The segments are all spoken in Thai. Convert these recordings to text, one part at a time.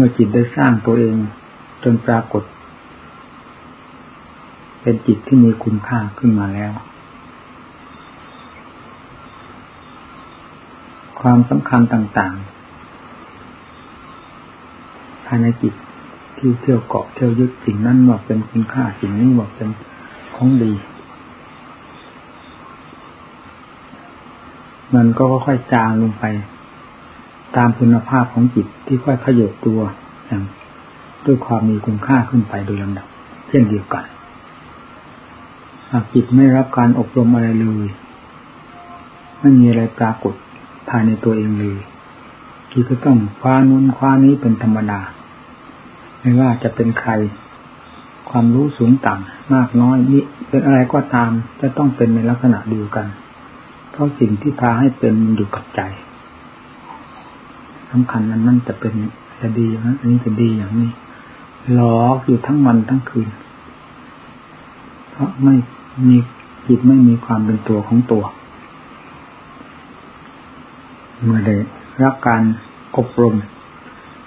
เมื่อจิตได้สร้างตัวเอง จนปรากฏ เป็นจิตที่มีคุณค่าขึ้นมาแล้ว ความสำคัญต่างๆภายในจิตที่เที่ยวเกาะเที่ยวยึดสิ่งนั้นว่าเป็นคุณค่าสิ่งนี้ว่าเป็นของดี มันก็ค่อยๆจางลงไป ตามคุณภาพของจิตที่ค่อยขยบตัวอย่างด้วยความมีคุณค่าขึ้นไปโดยลำดับ เช่นเดียวกันหากจิตไม่รับการอบรมอะไรเลยไม่มีอะไรปรากฏภายในตัวเองเลยจิตก็ต้องคว้านู้นคว้านี้เป็นธรรมดา ไม่ว่าจะเป็นใคร ความรู้สูงต่ำมากน้อยนี่เป็นอะไรก็ตามจะต้องเป็นในลักษณะเดียวกัน เพราะสิ่งที่พาให้เป็นอยู่กับใจ สำคัญนั้นนั่นจะเป็นจะดีนะอันนี้จะดีอย่างนี้หลอกอยู่ทั้งวันทั้งคืน เพราะไม่มีจิตไม่มีความเป็นตัวของตัว เมื่อได้รับการอบรม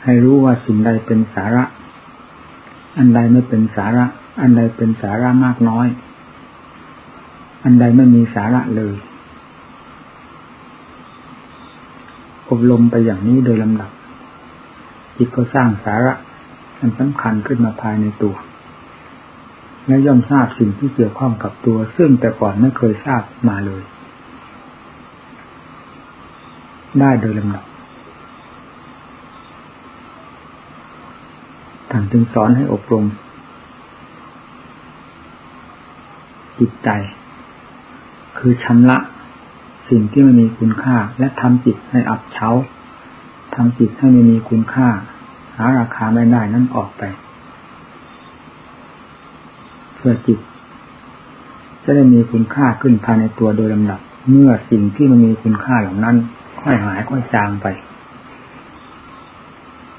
ให้รู้ว่าสิ่งใดเป็นสาระ อันใดไม่เป็นสาระ อันใดเป็นสาระมากน้อย อันใดไม่มีสาระเลย อบรมไปอย่างนี้โดยลำดับจิตก็สร้างสาระอันสำคัญขึ้นมาภายในตัว และย่อมทราบสิ่งที่เกี่ยวข้องกับตัว ซึ่งแต่ก่อนไม่เคยทราบมาเลย ได้โดยลำดับท่านจึงสอนให้อบรม จิตใจ คือชำระ สิ่งที่ไม่มีคุณค่า และทำจิตให้อับเฉาทำจิตให้ไม่มีคุณค่า หาราคาไม่ได้นั่นออกไป เพื่อจิต จะได้มีคุณค่าขึ้นภายในตัวโดยลำดับ เมื่อสิ่งที่มันมีคุณค่าเหล่านั้น ค่อยหายค่อยจางไป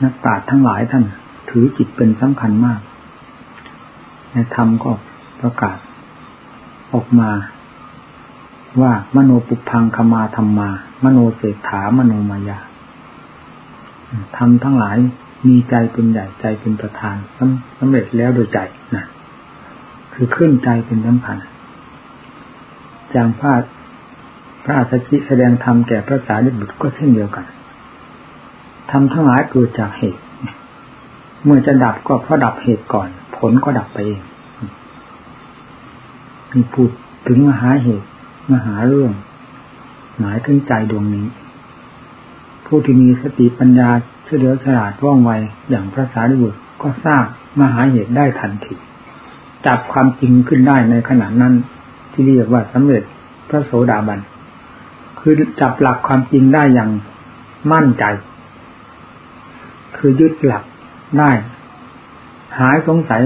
นักปราชญ์ทั้งหลายท่าน ถือจิตเป็นสำคัญมากในธรรมก็ประกาศออกมา ว่ามโนปุพังคมาธรรมา มโนเศรษฐามโนมายาทำทั้งหลายมีใจเป็นใหญ่ใจเป็นประธานสำเร็จแล้วโดยใจนะคือขึ้นใจเป็นสำคัญจางพระพระอาชิแสดงธรรมแก่พระสารีบุตรก็เช่นเดียวกันทำทั้งหลายเกิดจากเหตุ เมื่อจะดับก็เพราะดับเหตุก่อน ผลก็ดับไปเองมีพูดถึงมหาเหตุ มหาเรื่อง หมายถึงใจดวงนี้ ผู้ที่มีสติปัญญาเฉลียวฉลาดว่องไวอย่างพระสารีบุตรก็ทราบมหาเหตุได้ทันทีจับความจริงขึ้นได้ในขณะนั้น ที่เรียกว่าสำเร็จพระโสดาบันคือจับหลักความจริงได้อย่างมั่นใจ คือยึดหลักได้ หายสงสัย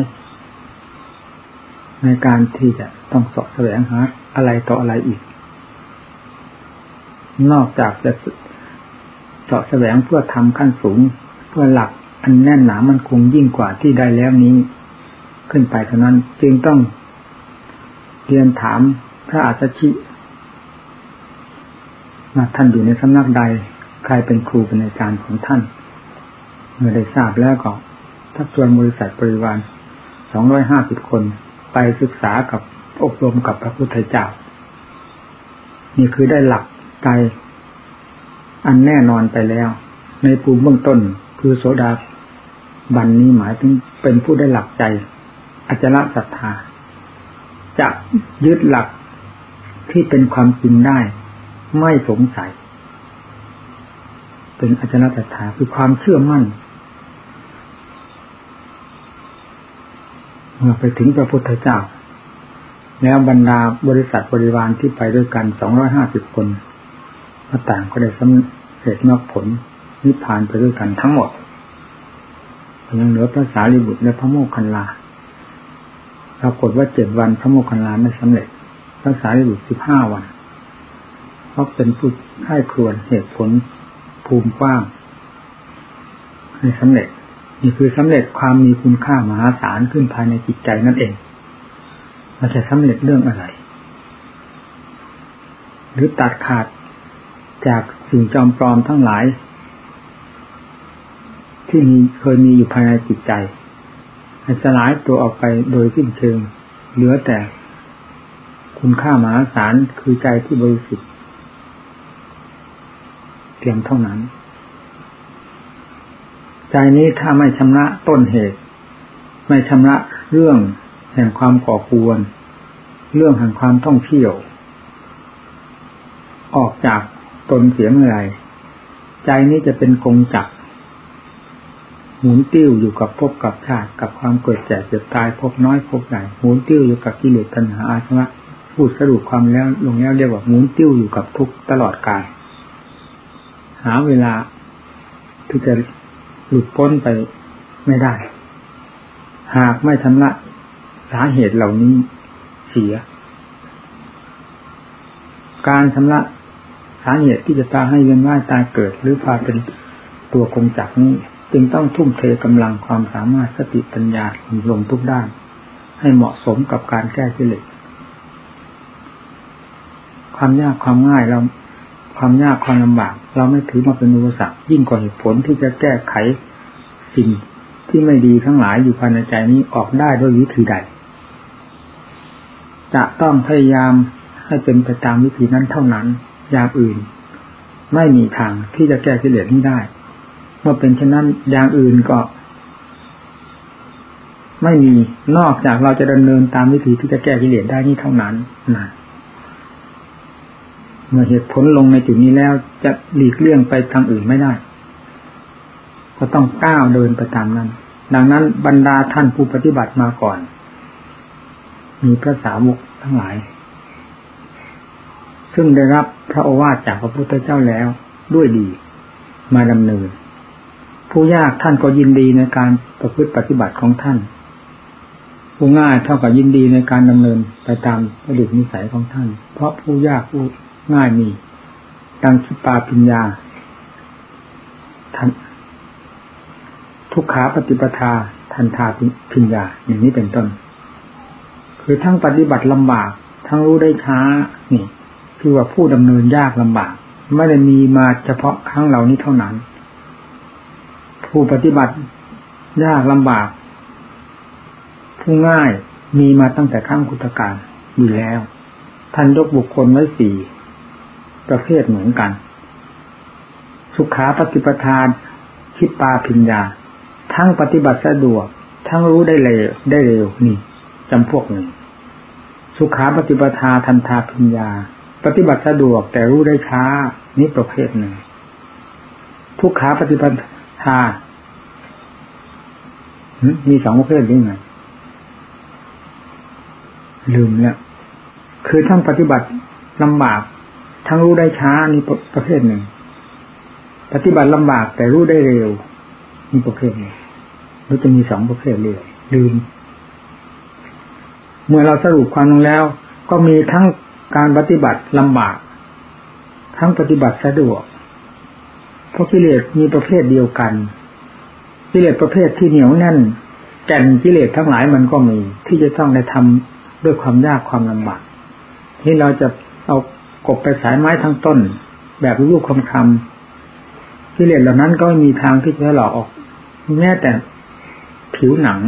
ในการที่จะต้องสอบแสวงหาอะไรต่ออะไรอีก นอกจากจะเจาะแสวงเพื่อทำขั้นสูง เพื่อหลักอันแน่นหนามันคงยิ่งกว่าที่ได้แล้วนี้ ขึ้นไปเท่านั้นจึงต้องเรียนถามพระอาชชิว่าท่านอยู่ในสำนักใด ใครเป็นครูเป็นอาจารย์ของท่าน เมื่อได้ทราบแล้วก็ทักชวนบริษัทบริวารสองร้อยห้าสิบคน ไปศึกษากับอบรมกับพระพุทธเจ้า นี่คือได้หลักใจอันแน่นอนไปแล้ว ในภูมิเบื้องต้นคือโสดาบันนี้หมายถึงเป็นผู้ได้หลักใจอจระศรัทธา จะยึดหลักที่เป็นความจริงได้ ไม่สงสัย เป็นอจระศรัทธาคือความเชื่อมั่น เมื่อไปถึงพระพุทธเจ้า แล้วบรรดาบริษัทบริวารที่ไปด้วยกันสองร้อยห้าสิบคนมาต่างก็ได้สำเร็จมรรคผลนิพพานไปด้วยกันทั้งหมดยังเหลือพระสารีบุตรและพระโมคคัลลาปรากฏว่าเจ็ดวันพระโมคคัลลาไม่สำเร็จ พระสารีบุตรสิบห้าวัน เพราะเป็นผู้ให้ครวนเหตุผลภูมิกว้างให้สำเร็จ นี่คือสำเร็จความมีคุณค่ามหาศาลขึ้นภายในจิตใจนั่นเองมันจะสำเร็จเรื่องอะไร หรือตัดขาดจากสิ่งจอมปลอมทั้งหลาย ที่มีเคยมีอยู่ภายในจิตใจสลายตัวออกไปโดยสิ้นเชิง เหลือแต่คุณค่ามหาศาลคือใจที่บริสุทธิ์เพียงเท่านั้น ใจนี้ถ้าไม่ชำระต้นเหตุ ไม่ชำระเรื่องแห่งความก่อควร เรื่องแห่งความท่องเที่ยว ออกจากตนเสียเมื่อไรใจนี้จะเป็นกงจักหมุนติ้วอยู่กับภพกับชาติกับความเกิดแก่เจ็บตายพบน้อยพบใหญ่หมุนติ้วอยู่กับกิเลสตัณหาอาสวะพูดสรุปความแล้วลงแล้วเรียกว่าหมุนติ้วอยู่กับทุกตลอดกาลหาเวลาที่จะ หลุดพ้นไปไม่ได้ หากไม่ชำระสาเหตุเหล่านี้เสีย การชำระสาเหตุที่จะตาให้เวียนว่ายตายเกิด หรือพาเป็นตัวคงจักนี้ จึงต้องทุ่มเทกำลังความสามารถสติปัญญาลงทุกด้าน ให้เหมาะสมกับการแก้กิเลสความยากความง่ายเรา ความยากความลำบาก เราไม่ถือมาเป็นอุปสรรคยิ่งกว่าเหตุผลที่จะแก้ไขสิ่งที่ไม่ดีทั้งหลายอยู่ภายในใจนี้ออกได้ด้วยวิธีใด จะต้องพยายามให้เป็นไปตามวิธีนั้นเท่านั้น อย่างอื่น ไม่มีทางที่จะแก้กิเลสนี้ได้ เมื่อเป็นเช่นนั้นอย่างอื่นก็ ไม่มีนอกจากเราจะดำเนินตามวิธีที่จะแก้กิเลสได้นี่เท่านั้นนะ เมื่อเหตุผลลงในจุดนี้แล้วจะหลีกเลี่ยงไปทางอื่นไม่ได้ ก็ต้องก้าวเดินไปตามนั้น ดังนั้นบรรดาท่านผู้ปฏิบัติมาก่อน มีพระสาวกทั้งหลาย ซึ่งได้รับพระโอวาทจากพระพุทธเจ้าแล้วด้วยดี มาดำเนิน ผู้ยากท่านก็ยินดีในการประพฤติปฏิบัติของท่านผู้ง่ายเท่ากับยินดีในการดำเนินไปตามระดิบนิสัยของท่าน เพราะผู้ยากผู้ ง่ายมีดังสุปาปิญญาท่านทุกขาปฏิปทาทันทาปิญญาอย่างนี้เป็นต้น คือทั้งปฏิบัติลำบาก ทั้งรู้ได้ช้านี่คือว่าผู้ดำเนินยากลำบาก ไม่ได้มีมาเฉพาะครั้งเหล่านี้เท่านั้น ผู้ปฏิบัติยากลำบาก ผู้ง่ายมีมาตั้งแต่ข้างคุตการอยู่แล้ว ท่านยกบุคคลไว้สี่ ประเภทเหมือนกัน สุขาปฏิปทานคิดปาพิญญา ทั้งปฏิบัติสะดวก ทั้งรู้ได้เร็วได้เร็วนี่จำพวกหนึ่ง สุขาปฏิปทาทันทาพิญญา ปฏิบัติสะดวกแต่รู้ได้ช้านี่ประเภทหนึ่ง ทุกขาปฏิปทามีสองประเภทนี้ไงลืมแล้วคือทั้งปฏิบัติลำบาก ทั้งรู้ได้ช้านี่ประเภทหนึ่ง ปฏิบัติลำบากแต่รู้ได้เร็วนี่ประเภทหนึ่งเราจะมีสองประเภทเลยลืม เมื่อเราสรุปความลงแล้ว ก็มีทั้งการปฏิบัติลำบาก ทั้งปฏิบัติสะดวก เพราะกิเลสมีประเภทเดียวกัน กิเลสประเภทที่เหนียวแน่นแก่นกิเลสทั้งหลายมันก็มี ที่จะต้องได้ทำด้วยความยากความลำบากที่เราจะเอา กบไปสายไม้ทั้งต้น แบบรูปคำคำกิเลสเหล่านั้นก็ไม่มีทางที่จะหลอกออก แม้แต่ผิวหนัง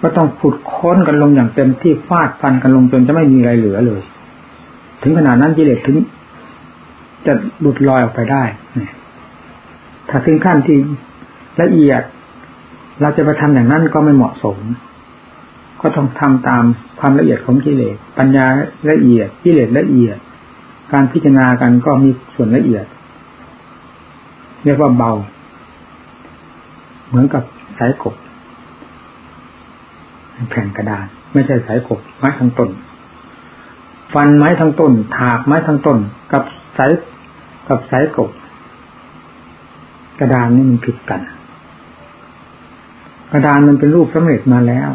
ก็ต้องขุดค้นกันลงอย่างเต็มที่ฟาดฟันกันลงจนจะไม่มีอะไรเหลือเลย ถึงขนาดนั้นกิเลสถึง จะหลุดลอยออกไปได้ถ้าถึงขั้นที่ละเอียด เราจะไปทำอย่างนั้นก็ไม่เหมาะสม ก็ต้องทำตามความละเอียดของกิเลสปัญญาละเอียดกิเลสละเอียด การพิจารณากันก็มีส่วนละเอียด เรียกว่าเบา เหมือนกับสายกบแผ่นกระดาษไม่ใช่สายกบไม้ทั้งต้น ฟันไม้ทั้งต้น ถากไม้ทั้งต้น กับสายกับสายกบ กระดานนี่มันผิดกัน กระดานมันเป็นรูปสำเร็จมาแล้ว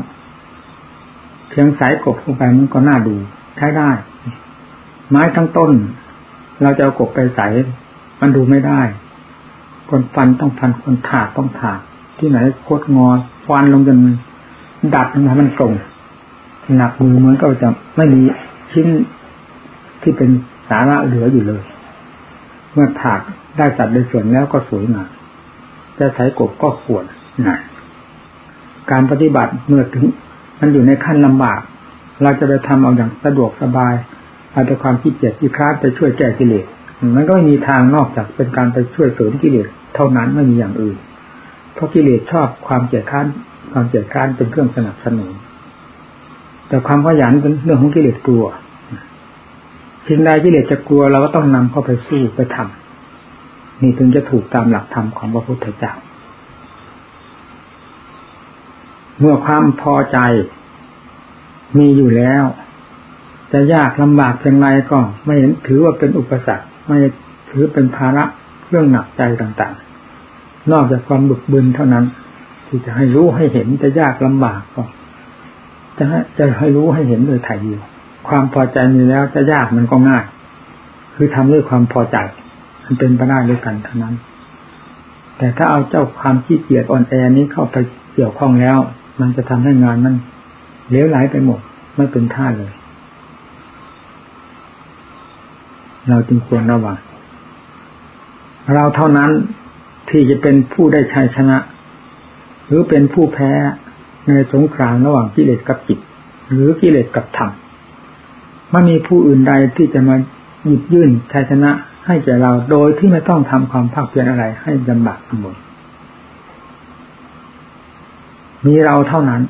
เพียงสายกบเข้าไปมันก็น่าดู ใช้ได้ ไม้ทั้งต้น เราจะเอากบไปใส่มันดูไม่ได้คนฟันต้องฟันคนถากต้องถากที่ไหนโคตรงอฟันลงจนดัดมันมันตรงหนักมือเหมือนก็จะไม่มีชิ้นที่เป็นสาระเหลืออยู่เลย เมื่อถากได้จัดในส่วนแล้วก็สวยงามจะใช้กบก็ควรนะการปฏิบัติเมื่อถึง มันอยู่ในขั้นลำบาก เราจะไปทำเอาอย่างสะดวกสบาย เอาแต่ความขี้เกียจที่คลาดไปช่วยแก้กิเลสมันก็ไม่มีทางนอกจากเป็นการไปช่วยเสริมกิเลสเท่านั้นไม่มีอย่างอื่น เพราะกิเลสชอบความเกียจค้านความเกียจค้านเป็นเครื่องสนับสนุนแต่ความขยันเป็นเรื่องของกิเลสกลัวสิ่งใดกิเลสจะกลัวเราก็ต้องนำเข้าไปสู้ไปทำนี่ถึงจะถูกตามหลักธรรมของพระพุทธเจ้า เมื่อความพอใจมีอยู่แล้ว จะยากลำบากเพียงไรก็ไม่เห็นถือว่าเป็นอุปสรรค ไม่ถือเป็นภาระเรื่องหนักใจต่างๆ นอกจากความบึกบึนเท่านั้น ที่จะให้รู้ให้เห็นจะยากลำบากก็จะให้จะให้รู้ให้เห็นโดยถ่ายเดียวความพอใจมีแล้วจะยากมันก็ง่าย คือทำด้วยความพอใจมันเป็นไปได้ด้วยกันเท่านั้น แต่ถ้าเอาเจ้าความขี้เกียจอ่อนแอนี้เข้าไปเกี่ยวข้องแล้ว มันจะทำให้งานมันเลี้ยวไหลไปหมดไม่เป็นท่าเลย เราจึงควรระวังเราเท่านั้นที่จะเป็นผู้ได้ชัยชนะ หรือเป็นผู้แพ้ในสงครามระหว่างกิเลสกับจิต หรือกิเลสกับธรรมไม่มีผู้อื่นใดที่จะมาหยิบยื่นชัยชนะให้แก่เราโดยที่ไม่ต้องทำความภาคเพียรอะไรให้ลำบากทั้งหมดมีเราเท่านั้น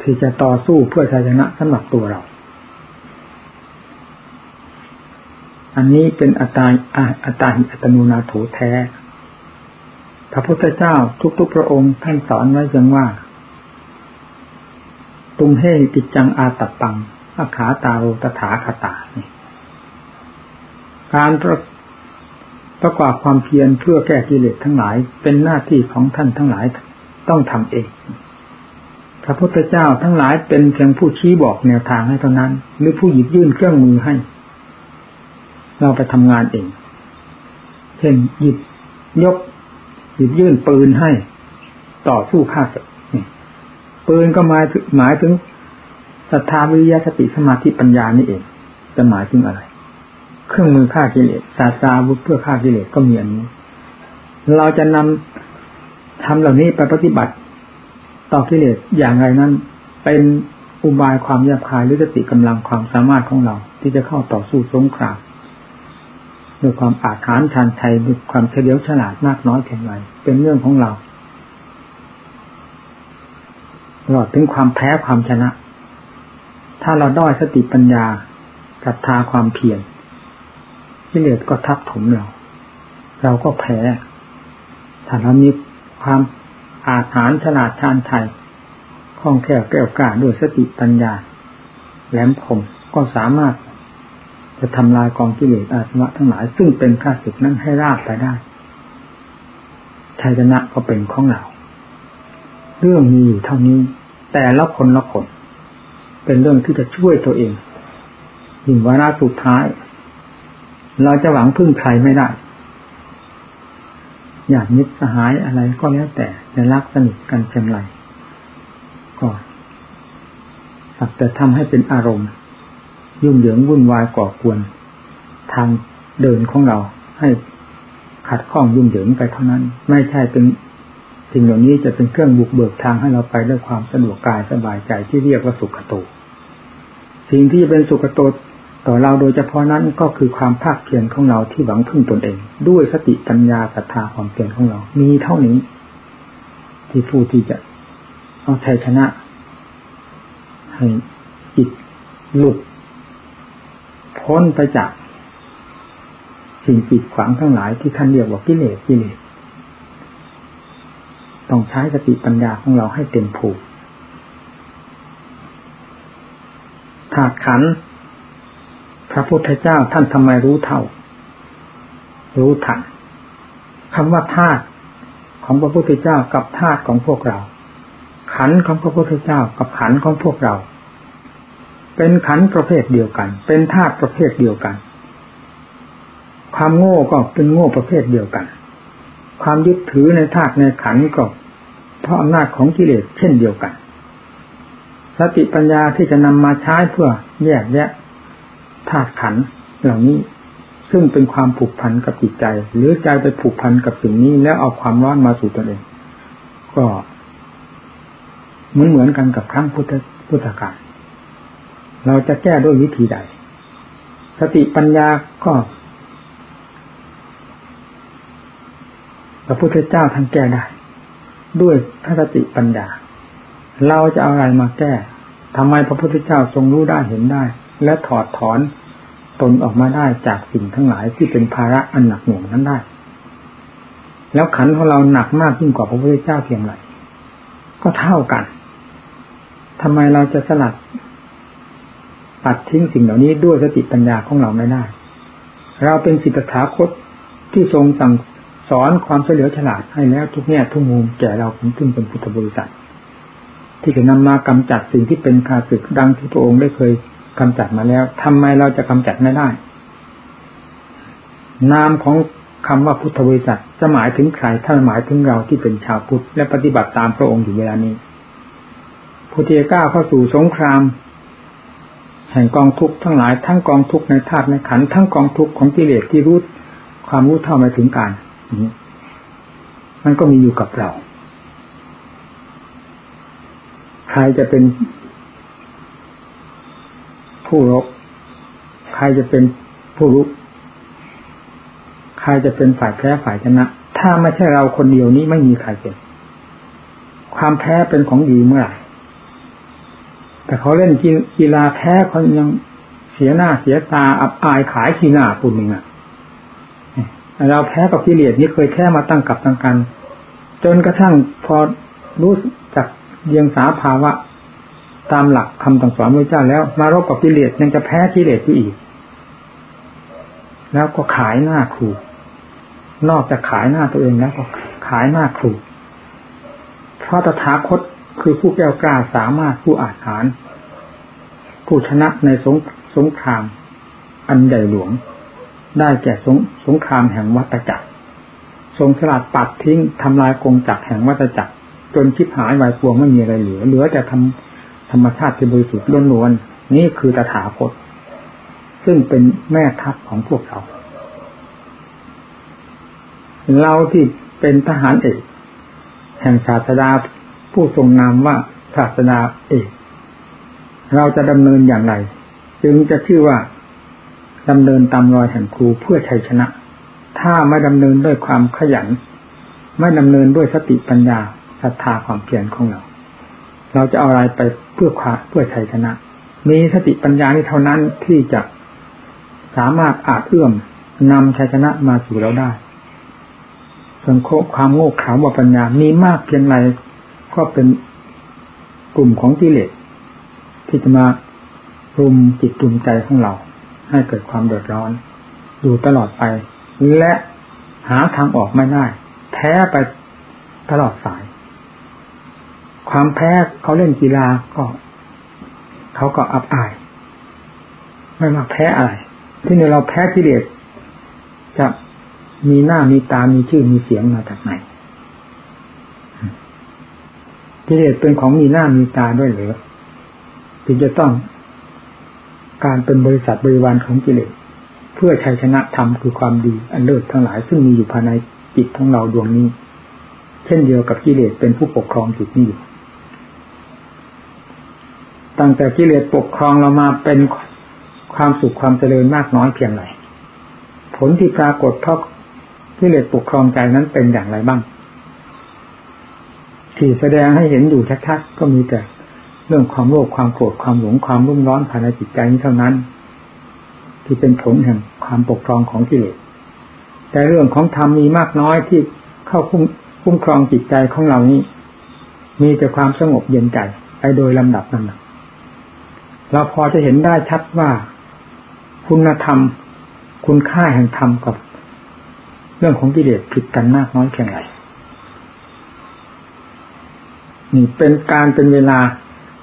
ที่จะต่อสู้เพื่อชัยชนะสำหรับตัวเรา อันนี้เป็นอัตตาอัตตาหิอัตโนนาโถแท้ พระพุทธเจ้าทุกๆพระองค์ท่านสอนไว้ยังว่า ตุมเฮติจังอาตัปังอาขาตาโรตถาคตาการประประกอบความเพียรเพื่อแก้กิเลสทั้งหลายเป็นหน้าที่ของท่านทั้งหลายต้องทำเอง พระพุทธเจ้าทั้งหลายเป็นเพียงผู้ชี้บอกแนวทางให้เท่านั้น หรือผู้หยิบยื่นเครื่องมือให้ เราไปทำงานเอง เช่นหยิบยกหยิบยื่นปืนให้ต่อสู้ฆ่าศึกปืนก็หมายหมายถึงศรัทธาวิริยะสติสมาธิปัญญานี่เอง จะหมายถึงอะไร เครื่องมือฆ่ากิเลสศาสตราวุธเพื่อฆ่ากิเลสก็มีอันนี้ เราจะนำทำเหล่านี้ไปปฏิบัติ ต่อกิเลสอย่างไรนั้น เป็นอุบายความยาบคายหรือสติกำลังความสามารถของเรา ที่จะเข้าต่อสู้สงคราม ด้วยความอาจฐานชานชัยด้วยความเฉลียวฉลาดมากน้อยเพียงไรเป็นเรื่องของเราตลอดถึงความแพ้ความชนะ ถ้าเราด้อยสติปัญญาศรัทธาความเพียรกิเลสก็ทับถมเรา เราก็แพ้ ถ้าเรามีความอาถรรพ์ฉลาดชาญไทยคล่องแคล่วแก้วกล้าด้วยสติปัญญาแหลมคมก็สามารถ จะทำลายกองกิเลสอาสวะทั้งหลาย ซึ่งเป็นข้าศึกนั้นให้ราบไปได้ชัยชนะก็เป็นของเรา เรื่องมีอยู่เท่านี้ แต่ละคนละคนเป็นเรื่องที่จะช่วยตัวเองยิ่งวาระสุดท้าย เราจะหวังพึ่งใครไม่ได้ อยากมิตรสหายอะไรก็แล้วแต่ในรักสนิทกันเช่นไรก็สักแต่ทำให้เป็นอารมณ์ ยุ่งเหยิงวุ่นวายก่อกวน ทางเดินของเราให้ขัดข้องยุ่งเหยิงไปเท่านั้น ไม่ใช่เป็นสิ่งเหล่านี้จะเป็นเครื่องบุกเบิกทางให้เราไปด้วยความสะดวกกายสบายใจที่เรียกว่าสุขโต สิ่งที่เป็นสุขโตต่อเราโดยเฉพาะนั้นก็คือความภาคเพียรของเราที่หวังพึ่งตนเอง ด้วยสติปัญญาศรัทธาความเพียรของเรา มีเท่านี้ ที่ผู้ที่จะเอาชัยชนะให้จิตหลุด พ้นไปจากสิ่งปิดขวางทั้งหลายที่ท่านเรียกว่ากิเลสกิเลสต้องใช้สติปัญญาของเราให้เต็มผูกธาตุขัน พระพุทธเจ้าท่านทำไมรู้เท่า รู้ทันคำว่าธาตุของพระพุทธเจ้ากับธาตุของพวกเรา ขันของพระพุทธเจ้ากับขันของพวกเรา เป็นขันประเภทเดียวกัน เป็นธาตุประเภทเดียวกัน ความโง่ก็เป็นโง่ประเภทเดียวกัน ความยึดถือในธาตุในขันก็เพราะอำนาจของกิเลสเช่นเดียวกัน สติปัญญาที่จะนำมาใช้เพื่อแยกแยะธาตุขันเหล่านี้ซึ่งเป็นความผูกพันกับจิตใจ หรือใจไปผูกพันกับสิ่งนี้แล้วเอาความร้อนมาสู่ตนเอง ก็เหมือนเหมือนกันกับครั้งพุทธพุทธกาล เราจะแก้ด้วยวิธีใด สติปัญญาก็ พระพุทธเจ้าท่านแก้ได้ ด้วยพระสติปัญญา เราจะเอาอะไรมาแก้ทำไมพระพุทธเจ้าทรงรู้ได้เห็นได้ และถอดถอนตนออกมาได้จากสิ่งทั้งหลายที่เป็นภาระอันหนักหน่วงนั้นได้ แล้วขันของเราหนักมากยิ่งกว่าพระพุทธเจ้าเพียงไรก็เท่ากันทำไมเราจะสลัด ตัดทิ้งสิ่งเหล่านี้ด้วยสติปัญญาของเราไม่ได้ เราเป็นสิทธาคตที่ทรงสั่งสอนความเฉลียวฉลาดให้แล้วทุกแง่ทุกมุมแก่เราผมซึ่งเป็นพุทธบริษัท ที่จะนำมากำจัดสิ่งที่เป็นคาสึกดังที่พระองค์ได้เคยกำจัดมาแล้วทำไมเราจะกำจัดไม่ได้ นามของคำว่าพุทธบริษัทจะหมายถึงใครถ้าหมายถึงเราที่เป็นชาวพุทธและปฏิบัติตามพระองค์อยู่เวลานี้พุทธิก้าเข้าสู่สงคราม ห่งกองทุกข์ทั้งหลายทั้งกองทุกข์ในธาตุในขันทั้งกองทุกข์ของกิเลสที่รู้ความรู้เท่าไม่ถึงการมันก็มีอยู่กับเรา ใครจะเป็นผู้รบใครจะเป็นผู้รู้ใครจะเป็นฝ่ายแพ้ฝ่ายชนะ ถ้าไม่ใช่เราคนเดียวนี้ไม่มีใครเป็น ความแพ้เป็นของดีเมื่อไหร่ แต่เขาเล่นกีฬาแพ้เขายังเสียหน้าเสียตาอับอายขายขี้หน้าปุ่นหนึ่งอะเราแพ้กับกิเลสนี่เคยแค่มาตั้งกับตั้งกัน จนกระทั่งพอรู้จักเยียงสาภาวะ ตามหลักคำต่างสอนพระเจ้าแล้ว มารบกับกิเลสยังจะแพ้กิเลสอยู่อีก แล้วก็ขายหน้าครู นอกจากขายหน้าตัวเองแล้วก็ขายหน้าครูเพราะตถาคต คือผู้แก้วกล้าสามารถผู้อาจหารผู้ชนะในสงสงคราม อันใหญ่หลวง ได้แก่สงสงครามแห่งวัตจักร ทรงสลัดปัดทิ้งทำลายกงจักรแห่งวัตจักร จนคิดหายวายปวงไม่มีอะไรเหลือ เหลือแต่ทำธรรมชาติที่บริสุทธิ์ล้วนๆนี่คือตถาคต ซึ่งเป็นแม่ทัพของพวกเรา เราที่เป็นทหารเอกแห่งศาสดา ผู้ทรงนามว่าศาสดาเอกเราจะดำเนินอย่างไร จึงจะชื่อว่าดำเนินตามรอยแห่งครูเพื่อชัยชนะ ถ้าไม่ดำเนินด้วยความขยัน ไม่ดำเนินด้วยสติปัญญาศรัทธาความเพียรของเรา เราจะเอาอะไรไปเพื่อความเพื่อชัยชนะ มีสติปัญญานี้เท่านั้นที่จะสามารถอาจเอื้อมนำชัยชนะมาสู่เราได้ส่วนความโง่เขลาว่าปัญญามีมากเพียงไร ก็เป็นกลุ่มของกิเลสที่จะมารุมจิตรุมใจของเรา ให้เกิดความเดือดร้อน อยู่ตลอดไป และหาทางออกไม่ได้ แพ้ไปตลอดสาย ความแพ้เขาเล่นกีฬาก็ เขาก็อับอาย ไม่มาแพ้อะไร ที่นี่เราแพ้กิเลสจะมีหน้ามีตา มีชื่อ มีเสียงมาจากไหน กิเลสเป็นของมีหน้ามีตาด้วยหรือถึงจะต้องการเป็นบริษัทบริวารของกิเลสเพื่อชัยชนะธรรมคือความดีอันเลิศทั้งหลายซึ่งมีอยู่ภายในจิตของเราดวงนี้ เช่นเดียวกับกิเลสเป็นผู้ปกครองจิตนี้อยู่ตั้งแต่กิเลสปกครองเรามาเป็นความสุขความเจริญมากน้อยเพียงไรผลที่ปรากฏเพราะกิเลสปกครองใจนั้นเป็นอย่างไรบ้าง ที่แสดงให้เห็นอยู่ชัดๆก็มีแต่เรื่องความโลภความโกรธความหลงความรุ่มร้อนภายในจิตใจนี้เท่านั้น ที่เป็นผลแห่งความปกครองของกิเลสแต่เรื่องของธรรมมีมากน้อยที่เข้าคุ้มคุ้มครองจิตใจของเรานี้ มีแต่ความสงบเย็นใจไปโดยลำดับลำดับเราพอจะเห็นได้ชัดว่าคุณธรรม คุณค่าแห่งธรรมกับ เรื่องของกิเลสผิดกันมากน้อยแค่ไห นี่เป็นการเป็นเวลา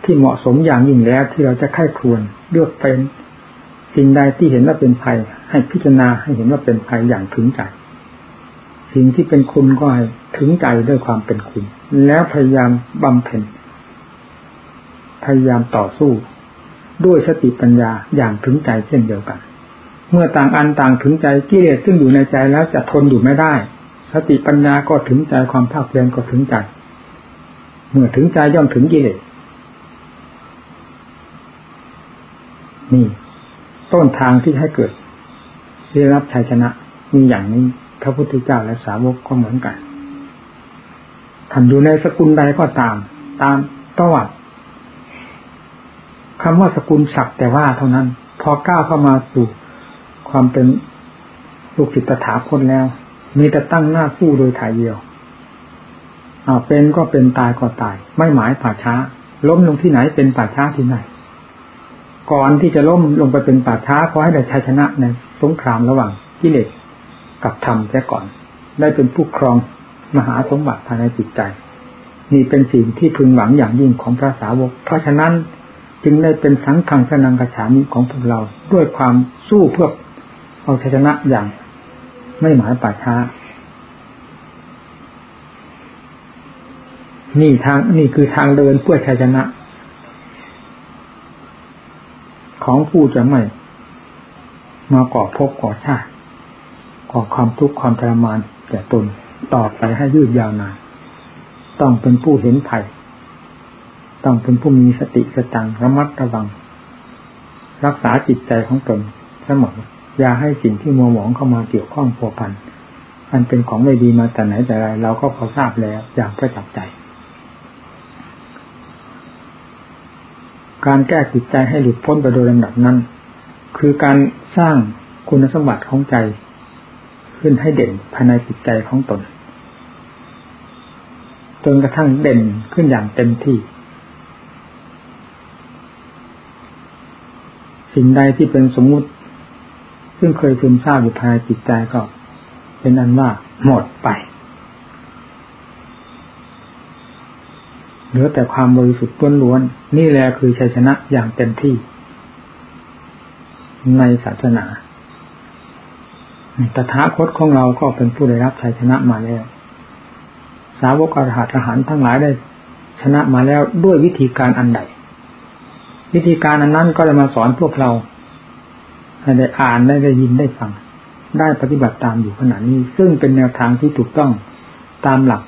ที่เหมาะสมอย่างยิ่งแล้วที่เราจะไข้ควรเลือกเป็นสิ่งใดที่เห็นว่าเป็นภัย ให้พิจารณาให้เห็นว่าเป็นภัยอย่างถึงใจสิ่งที่เป็นคุณก็ให้ถึงใจด้วยความเป็นคุณ แล้วพยายามบำเพ็ญพยายามต่อสู้ ด้วยสติปัญญาอย่างถึงใจเช่นเดียวกัน เมื่อต่างอันต่างถึงใจกิเลสซึ่งอยู่ในใจแล้วจะทนอยู่ไม่ได้ สติปัญญาก็ถึงใจความภาคเพียรก็ถึงใจ เมื่อถึงใจย่อมถึงกิเลสนี่ต้นทางที่ให้เกิดได้รับชัยชนะมีอย่างนี้พระพุทธเจ้าและสาวกก็เหมือนกันท่านอยู่ในสกุลใดก็ตาม ตามประวัติคำว่าสกุลศักแต่ว่าเท่านั้น พอก้าวเข้ามาสู่ความเป็นลูกศิษย์ตถาคตแล้ว มีแต่ตั้งหน้าสู้โดยถ่ายเดียว อาเป็นก็เป็นตายก็ตาย ไม่หมายป่าช้า ล้มลงที่ไหนเป็นป่าช้าที่ไหน ก่อนที่จะล้มลงไปเป็นป่าช้าขอให้ได้ชัยชนะในสงครามระหว่างกิเลสกับธรรมแค่ก่อน ได้เป็นผู้ครองมหาสมบัติภายในจิตใจ นี่เป็นสิ่งที่พึงหวังอย่างยิ่งของพระสาวก เพราะฉะนั้นจึงได้เป็นสังขังสนังกระฉามิของพวกเราด้วยความสู้เพื่อเอาชัยชนะอย่าง ไม่หมายป่าช้า นี่ทางนี่คือทางเดินเพื่อชัยชนะ ของผู้จะไม่ มาก่อภพก่อชาติก่อความทุกข์ความทรมานแก่ตนต่อไปให้ยืดยาวนานต้องเป็นผู้เห็นภัย ต้องเป็นผู้มีสติสตังระมัดระวัง รักษาจิตใจของตนเสมออย่าให้สิ่งที่มัวหมองเข้ามาเกี่ยวข้องพัวพันอันเป็นของไม่ดีมาแต่ไหนแต่ไรเราก็พอทราบแล้วอย่างประจับใจ การแก้จิตใจให้หลุดพ้นไปโดยลำดับนั้น คือการสร้างคุณสมบัติของใจ ขึ้นให้เด่นภายในจิตใจของตน จนกระทั่งเด่นขึ้นอย่างเต็มที่ สิ่งใดที่เป็นสมมุติ ซึ่งเคยซึมซาบอยู่ภายในจิตใจก็ เป็นอันว่าหมดไป เหลือแต่ความบริสุทธิ์ล้วนๆนี่แหละคือชัยชนะอย่างเต็มที่ในศาสนาตถาคตของเราก็เป็นผู้ได้รับชัยชนะมาแล้ว สาวกอรหัตทหารทั้งหลายได้ชนะมาแล้วด้วยวิธีการอันใด วิธีการอันนั้นก็จะมาสอนพวกเราให้ได้อ่านได้ได้ยินได้ฟัง ได้ปฏิบัติตามอยู่ขณะนี้ ซึ่งเป็นแนวทางที่ถูกต้องตามหลัก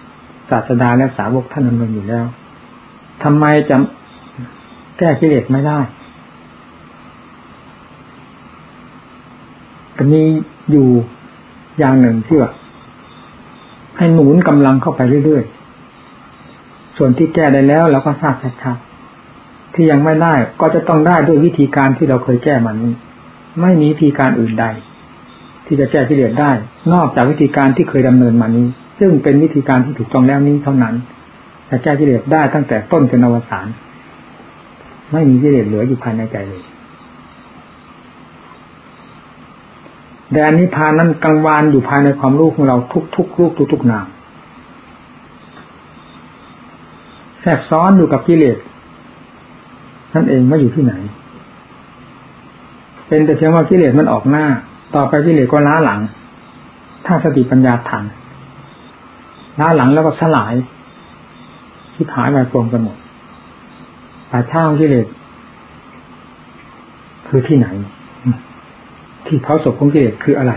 ศาสดาและสาวกท่านดำเนินอยู่แล้ว ทำไมจะแก้กิเลสไม่ได้จะมีอยู่อย่างหนึ่งที่ว่าให้หนุนกำลังเข้าไปเรื่อยๆ ส่วนที่แก้ได้แล้วเราก็ทราบชัดๆ ที่ยังไม่ได้ก็จะต้องได้ด้วยวิธีการที่เราเคยแก้มันนี้ ไม่มีวิธีการอื่นใด ที่จะแก้กิเลสได้ นอกจากวิธีการที่เคยดำเนินมานี้ ซึ่งเป็นวิธีการที่ถูกต้องแล้วนี้เท่านั้น จะแก้กิเลสได้ตั้งแต่ต้นจนอวสานไม่มีกิเลสเหลืออยู่ภายในใจเลยแดนนิพพานนั้นกังวานอยู่ภายในความรู้ของเราทุกๆรูปทุกๆนามแทรกซ้อนอยู่กับกิเลสนั่นเองไม่อยู่ที่ไหน เป็นแต่เพียงว่ากิเลสมันออกหน้า ต่อไปกิเลสก็ล้าหลัง ถ้าสติปัญญาทันล้าหลังแล้วก็สลาย ที่หายไปตรงกันหมดป่าช่างกิเลสคือที่ไหน ที่เผาศพของกิเลสคืออะไร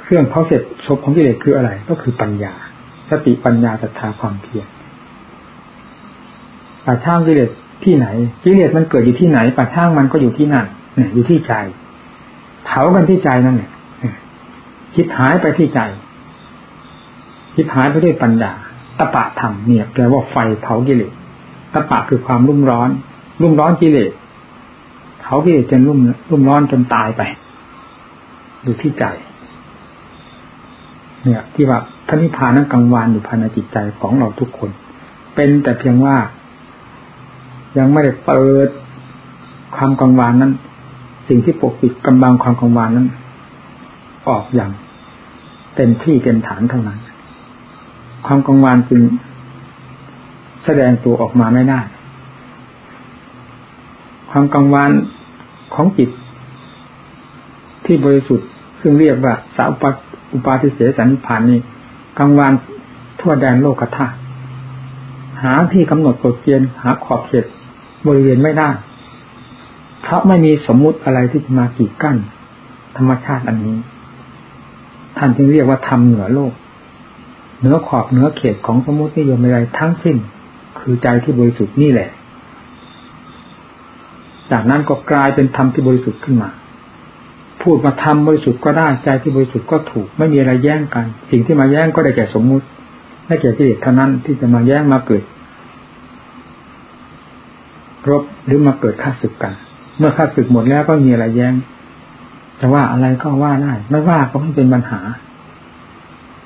เครื่องเผาเสร็จศพของกิเลสคืออะไร ก็คือปัญญา สติปัญญาศรัทธาความเพียรป่าช่างกิเลสที่ไหนกิเลสมันเกิดอยู่ที่ไหนป่าช่างมันก็อยู่ที่นั่นเนี่ยอยู่ที่ใจเผากันที่ใจนั่นเนี่ยคิดหายไปที่ใจคิดหายไปด้วยปัญญา ตะปะธรรมเนี่ยแปลว่าไฟเผากิเลสตะปะคือความรุ่มร้อน รุ่มร้อนกิเลสเผากิเลสจนรุ่มรุ่มร้อนจนตายไปอยู่ที่ใจเนี่ย ที่ว่าพระนิพพานนั้นกังวานอยู่ภายในจิตใจของเราทุกคน เป็นแต่เพียงว่า ยังไม่ได้เปิดความกังวานนั้น สิ่งที่ปกปิดกำบังความกังวานนั้น ออกอย่างเต็มที่เต็มฐานเท่านั้น ความกังวานจึงแสดงตัวออกมาไม่ได้ ความกังวานของจิต ที่บริสุทธิ์ ซึ่งเรียกว่าสาวปอุปาทิเสสันิพานนี้กังวานทั่วแดนโลกธาตุหาที่กำหนดกฎเกณฑ์หาขอบเขตบริเวณไม่ได้ เพราะไม่มีสมมุติอะไรที่จะมากีดกั้น ธรรมชาติอันนี้ ท่านจึงเรียกว่าธรรมเหนือโลก เหนือขอบเหนือเขตของสมมตินิยมอะไรทั้งสิ้น คือใจที่บริสุทธิ์นี่แหละ จากนั้นก็กลายเป็นธรรมที่บริสุทธิ์ขึ้นมา พูดมาธรรมบริสุทธิ์ก็ได้ใจที่บริสุทธิ์ก็ถูก ไม่มีอะไรแย่งกัน สิ่งที่มาแย่งก็ได้แก่สมมุติได้แก่กิเลสเท่านั้นที่จะมาแย่งมาเกิดรบหรือมาเกิดข้าศึกกัน เมื่อข้าศึกหมดแล้วก็มีอะไรแย้งจะว่าอะไรก็ว่าได้ ไม่ว่าก็ไม่เป็นปัญหา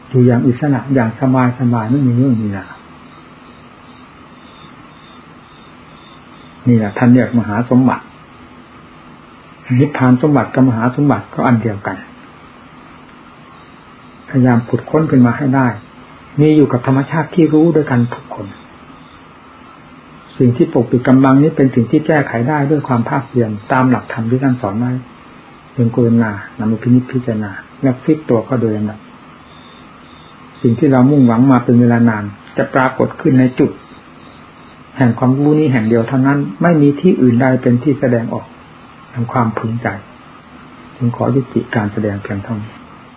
อยู่อย่างอิสระอย่างสบายสบายไม่มีเรื่องมีราวนี่แหละท่านเรียกมหาสมบัตินิพพานสมบัติกับมหาสมบัติก็อันเดียวกัน พยายามขุดค้นขึ้นมาให้ได้ มีอยู่กับธรรมชาติที่รู้ด้วยกันทุกคน สิ่งที่ปกปิดกำลังนี้เป็นสิ่งที่แก้ไขได้ด้วยความภาคเพียรตามหลักธรรมที่ท่านสอนไว้เป็นกุณานำมาพินิจพิจารณาและฟิตตัวก็โดยลำดับ สิ่งที่เรามุ่งหวังมาเป็นเวลานาน จะปรากฏขึ้นในจุด แห่งความรู้นี้แห่งเดียวเท่านั้น ไม่มีที่อื่นใดเป็นที่แสดงออกแห่งความพึงใจจึงขอยุติการแสดงเพียงเท่านี้